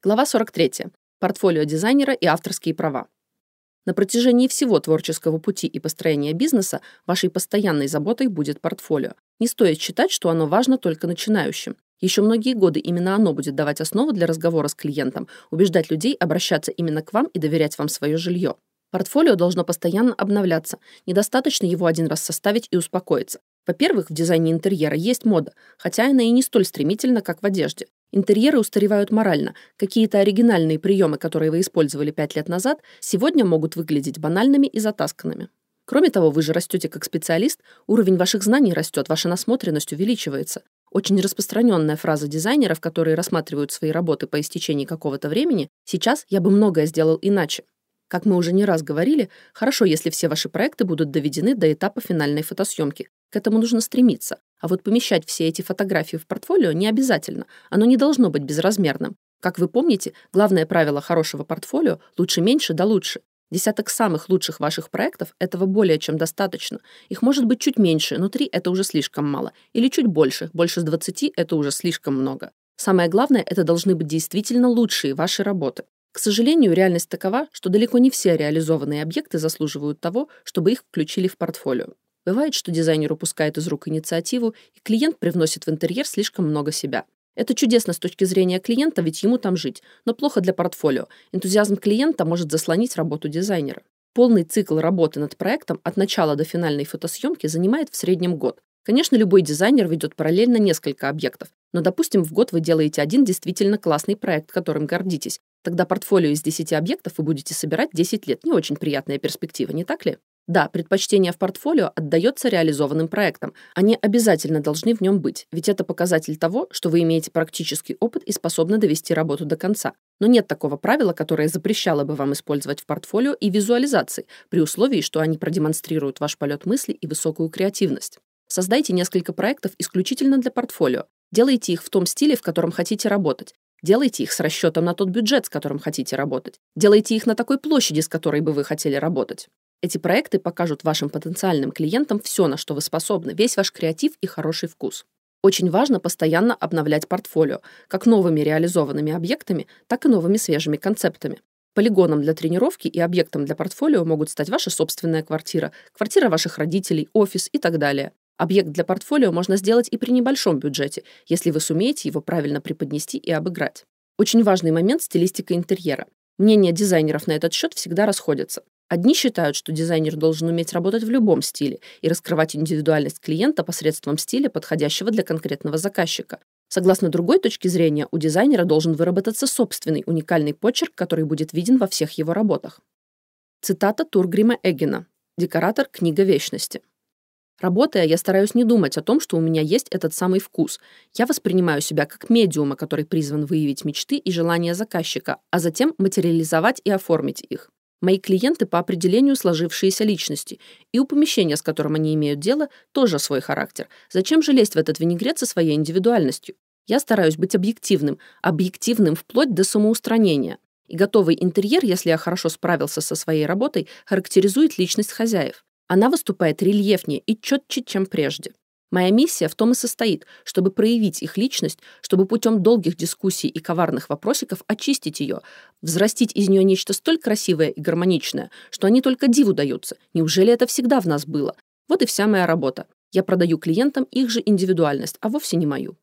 Глава 43. Портфолио дизайнера и авторские права. На протяжении всего творческого пути и построения бизнеса вашей постоянной заботой будет портфолио. Не стоит считать, что оно важно только начинающим. Еще многие годы именно оно будет давать основу для разговора с клиентом, убеждать людей обращаться именно к вам и доверять вам свое жилье. Портфолио должно постоянно обновляться. Недостаточно его один раз составить и успокоиться. Во-первых, в дизайне интерьера есть мода, хотя она и не столь стремительна, как в одежде. Интерьеры устаревают морально. Какие-то оригинальные приемы, которые вы использовали пять лет назад, сегодня могут выглядеть банальными и затасканными. Кроме того, вы же растете как специалист, уровень ваших знаний растет, ваша насмотренность увеличивается. Очень распространенная фраза дизайнеров, которые рассматривают свои работы по истечении какого-то времени, «сейчас я бы многое сделал иначе». Как мы уже не раз говорили, хорошо, если все ваши проекты будут доведены до этапа финальной фотосъемки. К этому нужно стремиться. А вот помещать все эти фотографии в портфолио не обязательно. Оно не должно быть безразмерным. Как вы помните, главное правило хорошего портфолио – лучше меньше да лучше. Десяток самых лучших ваших проектов – этого более чем достаточно. Их может быть чуть меньше, но три – это уже слишком мало. Или чуть больше, больше с 20 – это уже слишком много. Самое главное – это должны быть действительно лучшие ваши работы. К сожалению, реальность такова, что далеко не все реализованные объекты заслуживают того, чтобы их включили в портфолио. Бывает, что дизайнер упускает из рук инициативу, и клиент привносит в интерьер слишком много себя. Это чудесно с точки зрения клиента, ведь ему там жить, но плохо для портфолио. Энтузиазм клиента может заслонить работу дизайнера. Полный цикл работы над проектом от начала до финальной фотосъемки занимает в среднем год. Конечно, любой дизайнер ведет параллельно несколько объектов, но, допустим, в год вы делаете один действительно классный проект, которым гордитесь. Тогда портфолио из 10 объектов вы будете собирать 10 лет. Не очень приятная перспектива, не так ли? Да, предпочтение в портфолио отдается реализованным проектам. Они обязательно должны в нем быть, ведь это показатель того, что вы имеете практический опыт и способны довести работу до конца. Но нет такого правила, которое запрещало бы вам использовать в портфолио и визуализации, при условии, что они продемонстрируют ваш полет мысли и высокую креативность. Создайте несколько проектов исключительно для портфолио. Делайте их в том стиле, в котором хотите работать. Делайте их с расчетом на тот бюджет, с которым хотите работать. Делайте их на такой площади, с которой бы вы хотели работать. Эти проекты покажут вашим потенциальным клиентам все, на что вы способны, весь ваш креатив и хороший вкус. Очень важно постоянно обновлять портфолио, как новыми реализованными объектами, так и новыми свежими концептами. Полигоном для тренировки и объектом для портфолио могут стать ваша собственная квартира, квартира ваших родителей, офис и так далее. Объект для портфолио можно сделать и при небольшом бюджете, если вы сумеете его правильно преподнести и обыграть. Очень важный момент – стилистика интерьера. Мнения дизайнеров на этот счет всегда расходятся. Одни считают, что дизайнер должен уметь работать в любом стиле и раскрывать индивидуальность клиента посредством стиля, подходящего для конкретного заказчика. Согласно другой точке зрения, у дизайнера должен выработаться собственный уникальный почерк, который будет виден во всех его работах. Цитата Тургрима Эггена. Декоратор «Книга вечности». Работая, я стараюсь не думать о том, что у меня есть этот самый вкус. Я воспринимаю себя как медиума, который призван выявить мечты и желания заказчика, а затем материализовать и оформить их. Мои клиенты по определению сложившиеся личности, и у помещения, с которым они имеют дело, тоже свой характер. Зачем же лезть в этот винегрет со своей индивидуальностью? Я стараюсь быть объективным, объективным вплоть до самоустранения. И готовый интерьер, если я хорошо справился со своей работой, характеризует личность хозяев. Она выступает рельефнее и четче, чем прежде. Моя миссия в том и состоит, чтобы проявить их личность, чтобы путем долгих дискуссий и коварных вопросиков очистить ее, взрастить из нее нечто столь красивое и гармоничное, что они только диву даются. Неужели это всегда в нас было? Вот и вся моя работа. Я продаю клиентам их же индивидуальность, а вовсе не мою.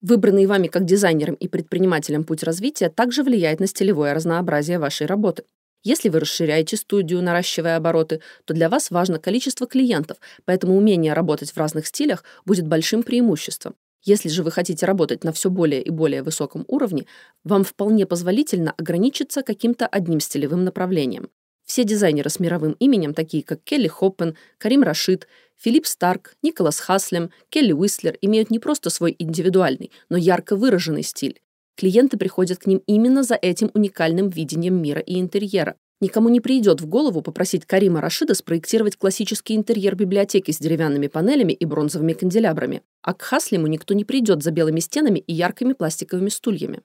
Выбранный вами как дизайнером и предпринимателем путь развития также влияет на стилевое разнообразие вашей работы. Если вы расширяете студию, наращивая обороты, то для вас важно количество клиентов, поэтому умение работать в разных стилях будет большим преимуществом. Если же вы хотите работать на все более и более высоком уровне, вам вполне позволительно ограничиться каким-то одним стилевым направлением. Все дизайнеры с мировым именем, такие как Келли Хоппен, Карим Рашид, Филипп Старк, Николас Хаслем, Келли Уислер, имеют не просто свой индивидуальный, но ярко выраженный стиль. Клиенты приходят к ним именно за этим уникальным видением мира и интерьера. Никому не придет в голову попросить Карима Рашида спроектировать классический интерьер библиотеки с деревянными панелями и бронзовыми канделябрами. А к Хаслиму никто не придет за белыми стенами и яркими пластиковыми стульями.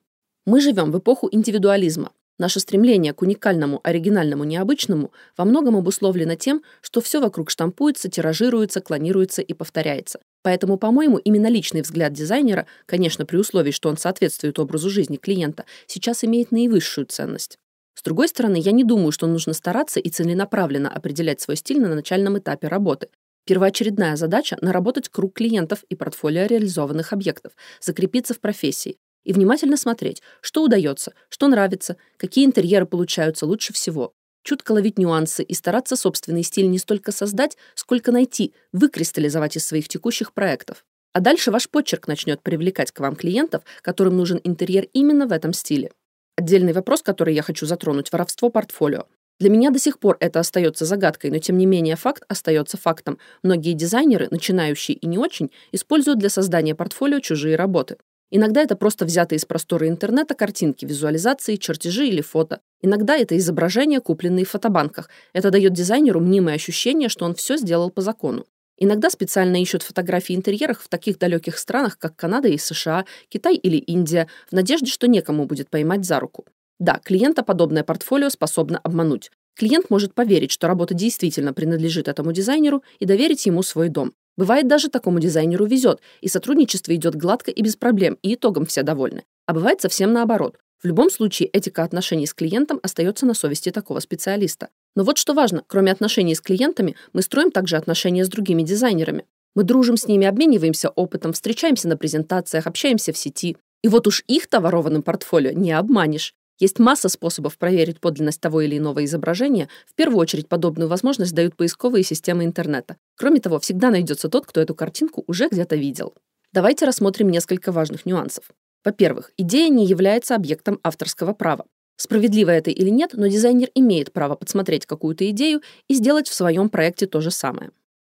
Мы живем в эпоху индивидуализма. Наше стремление к уникальному, оригинальному, необычному во многом обусловлено тем, что все вокруг штампуется, тиражируется, клонируется и повторяется. Поэтому, по-моему, именно личный взгляд дизайнера, конечно, при условии, что он соответствует образу жизни клиента, сейчас имеет наивысшую ценность. С другой стороны, я не думаю, что нужно стараться и целенаправленно определять свой стиль на начальном этапе работы. Первоочередная задача – наработать круг клиентов и портфолио реализованных объектов, закрепиться в профессии и внимательно смотреть, что удается, что нравится, какие интерьеры получаются лучше всего. Чутко ловить нюансы и стараться собственный стиль не столько создать, сколько найти, выкристаллизовать из своих текущих проектов. А дальше ваш почерк начнет привлекать к вам клиентов, которым нужен интерьер именно в этом стиле. Отдельный вопрос, который я хочу затронуть – воровство портфолио. Для меня до сих пор это остается загадкой, но тем не менее факт остается фактом. Многие дизайнеры, начинающие и не очень, используют для создания портфолио чужие работы. Иногда это просто взятые из простора интернета картинки, визуализации, чертежи или фото. Иногда это изображения, купленные в фотобанках. Это дает дизайнеру мнимое ощущение, что он все сделал по закону. Иногда специально ищут фотографии интерьеров в таких далеких странах, как Канада и США, Китай или Индия, в надежде, что некому будет поймать за руку. Да, клиента подобное портфолио способно обмануть. Клиент может поверить, что работа действительно принадлежит этому дизайнеру и доверить ему свой дом. Бывает даже такому дизайнеру везет, и сотрудничество идет гладко и без проблем, и итогом все довольны. А бывает совсем наоборот. В любом случае, этика отношений с клиентом остается на совести такого специалиста. Но вот что важно, кроме отношений с клиентами, мы строим также отношения с другими дизайнерами. Мы дружим с ними, обмениваемся опытом, встречаемся на презентациях, общаемся в сети. И вот уж их товарованным портфолио не обманешь. Есть масса способов проверить подлинность того или иного изображения. В первую очередь подобную возможность дают поисковые системы интернета. Кроме того, всегда найдется тот, кто эту картинку уже где-то видел. Давайте рассмотрим несколько важных нюансов. Во-первых, идея не является объектом авторского права. Справедливо это или нет, но дизайнер имеет право подсмотреть какую-то идею и сделать в своем проекте то же самое.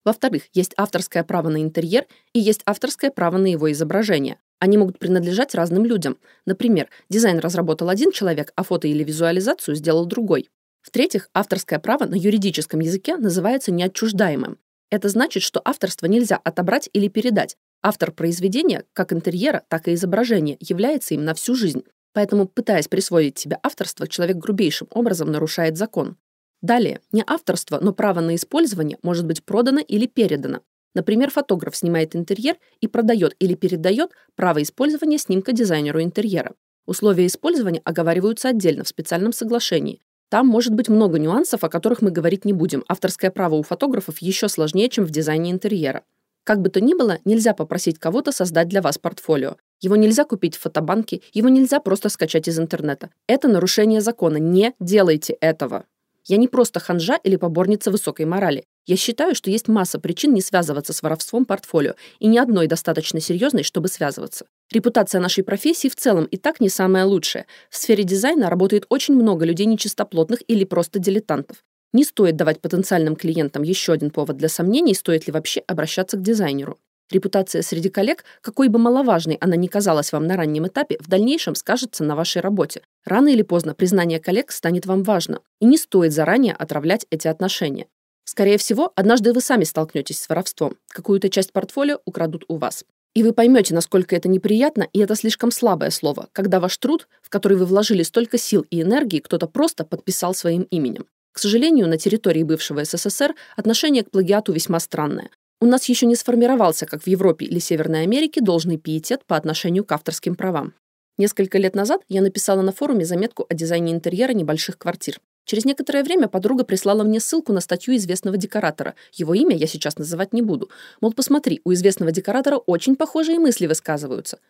Во-вторых, есть авторское право на интерьер и есть авторское право на его изображение. Они могут принадлежать разным людям. Например, дизайн разработал один человек, а фото или визуализацию сделал другой. В-третьих, авторское право на юридическом языке называется неотчуждаемым. Это значит, что авторство нельзя отобрать или передать. Автор произведения, как интерьера, так и изображения, является им на всю жизнь. Поэтому, пытаясь присвоить себе авторство, человек грубейшим образом нарушает закон. Далее, не авторство, но право на использование может быть продано или передано. Например, фотограф снимает интерьер и продает или передает право использования снимка дизайнеру интерьера. Условия использования оговариваются отдельно в специальном соглашении. Там может быть много нюансов, о которых мы говорить не будем. Авторское право у фотографов еще сложнее, чем в дизайне интерьера. Как бы то ни было, нельзя попросить кого-то создать для вас портфолио. Его нельзя купить в фотобанке, его нельзя просто скачать из интернета. Это нарушение закона. Не делайте этого. Я не просто ханжа или поборница высокой морали. Я считаю, что есть масса причин не связываться с воровством портфолио, и ни одной достаточно серьезной, чтобы связываться. Репутация нашей профессии в целом и так не самая лучшая. В сфере дизайна работает очень много людей нечистоплотных или просто дилетантов. Не стоит давать потенциальным клиентам еще один повод для сомнений, стоит ли вообще обращаться к дизайнеру. Репутация среди коллег, какой бы маловажной она ни казалась вам на раннем этапе, в дальнейшем скажется на вашей работе. Рано или поздно признание коллег станет вам важно, и не стоит заранее отравлять эти отношения. Скорее всего, однажды вы сами столкнетесь с воровством. Какую-то часть портфолио украдут у вас. И вы поймете, насколько это неприятно, и это слишком слабое слово, когда ваш труд, в который вы вложили столько сил и энергии, кто-то просто подписал своим именем. К сожалению, на территории бывшего СССР отношение к плагиату весьма странное. У нас еще не сформировался, как в Европе или Северной Америке, должный пиетет по отношению к авторским правам. Несколько лет назад я написала на форуме заметку о дизайне интерьера небольших квартир. Через некоторое время подруга прислала мне ссылку на статью известного декоратора. Его имя я сейчас называть не буду. Мол, посмотри, у известного декоратора очень похожие мысли высказываются.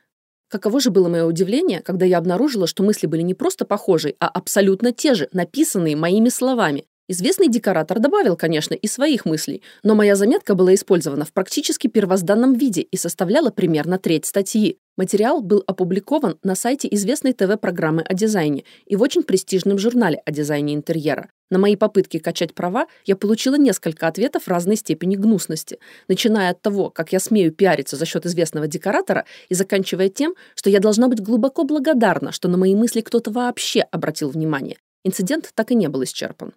Каково же было мое удивление, когда я обнаружила, что мысли были не просто похожие, а абсолютно те же, написанные моими словами. Известный декоратор добавил, конечно, и своих мыслей, но моя заметка была использована в практически первозданном виде и составляла примерно треть статьи. Материал был опубликован на сайте известной ТВ-программы о дизайне и в очень престижном журнале о дизайне интерьера. На мои попытки качать права я получила несколько ответов разной степени гнусности, начиная от того, как я смею пиариться за счет известного декоратора, и заканчивая тем, что я должна быть глубоко благодарна, что на мои мысли кто-то вообще обратил внимание. Инцидент так и не был исчерпан.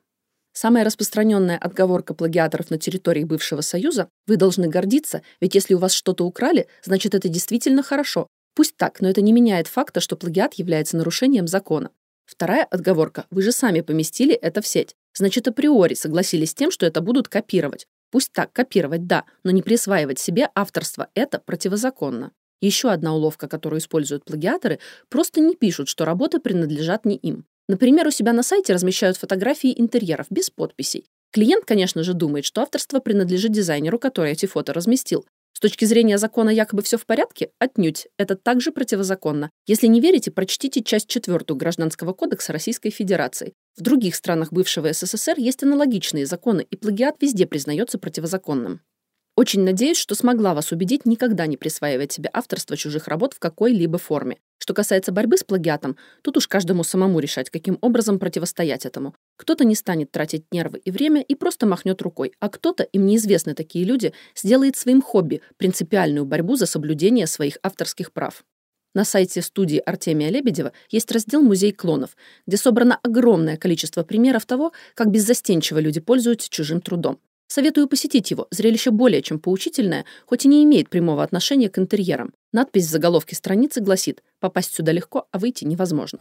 Самая распространенная отговорка плагиаторов на территории бывшего Союза – вы должны гордиться, ведь если у вас что-то украли, значит это действительно хорошо. Пусть так, но это не меняет факта, что плагиат является нарушением закона. Вторая отговорка – вы же сами поместили это в сеть. Значит, априори согласились с тем, что это будут копировать. Пусть так, копировать, да, но не присваивать себе авторство – это противозаконно. Еще одна уловка, которую используют плагиаторы, просто не пишут, что работы принадлежат не им. Например, у себя на сайте размещают фотографии интерьеров без подписей. Клиент, конечно же, думает, что авторство принадлежит дизайнеру, который эти фото разместил. С точки зрения закона якобы все в порядке? Отнюдь. Это также противозаконно. Если не верите, прочтите часть 4 Гражданского кодекса Российской Федерации. В других странах бывшего СССР есть аналогичные законы, и плагиат везде признается противозаконным. Очень надеюсь, что смогла вас убедить никогда не присваивать себе авторство чужих работ в какой-либо форме. Что касается борьбы с плагиатом, тут уж каждому самому решать, каким образом противостоять этому. Кто-то не станет тратить нервы и время и просто махнет рукой, а кто-то, им неизвестны такие люди, сделает своим хобби принципиальную борьбу за соблюдение своих авторских прав. На сайте студии Артемия Лебедева есть раздел «Музей клонов», где собрано огромное количество примеров того, как беззастенчиво люди пользуются чужим трудом. Советую посетить его. Зрелище более чем поучительное, хоть и не имеет прямого отношения к интерьерам. Надпись в заголовке страницы гласит «Попасть сюда легко, а выйти невозможно».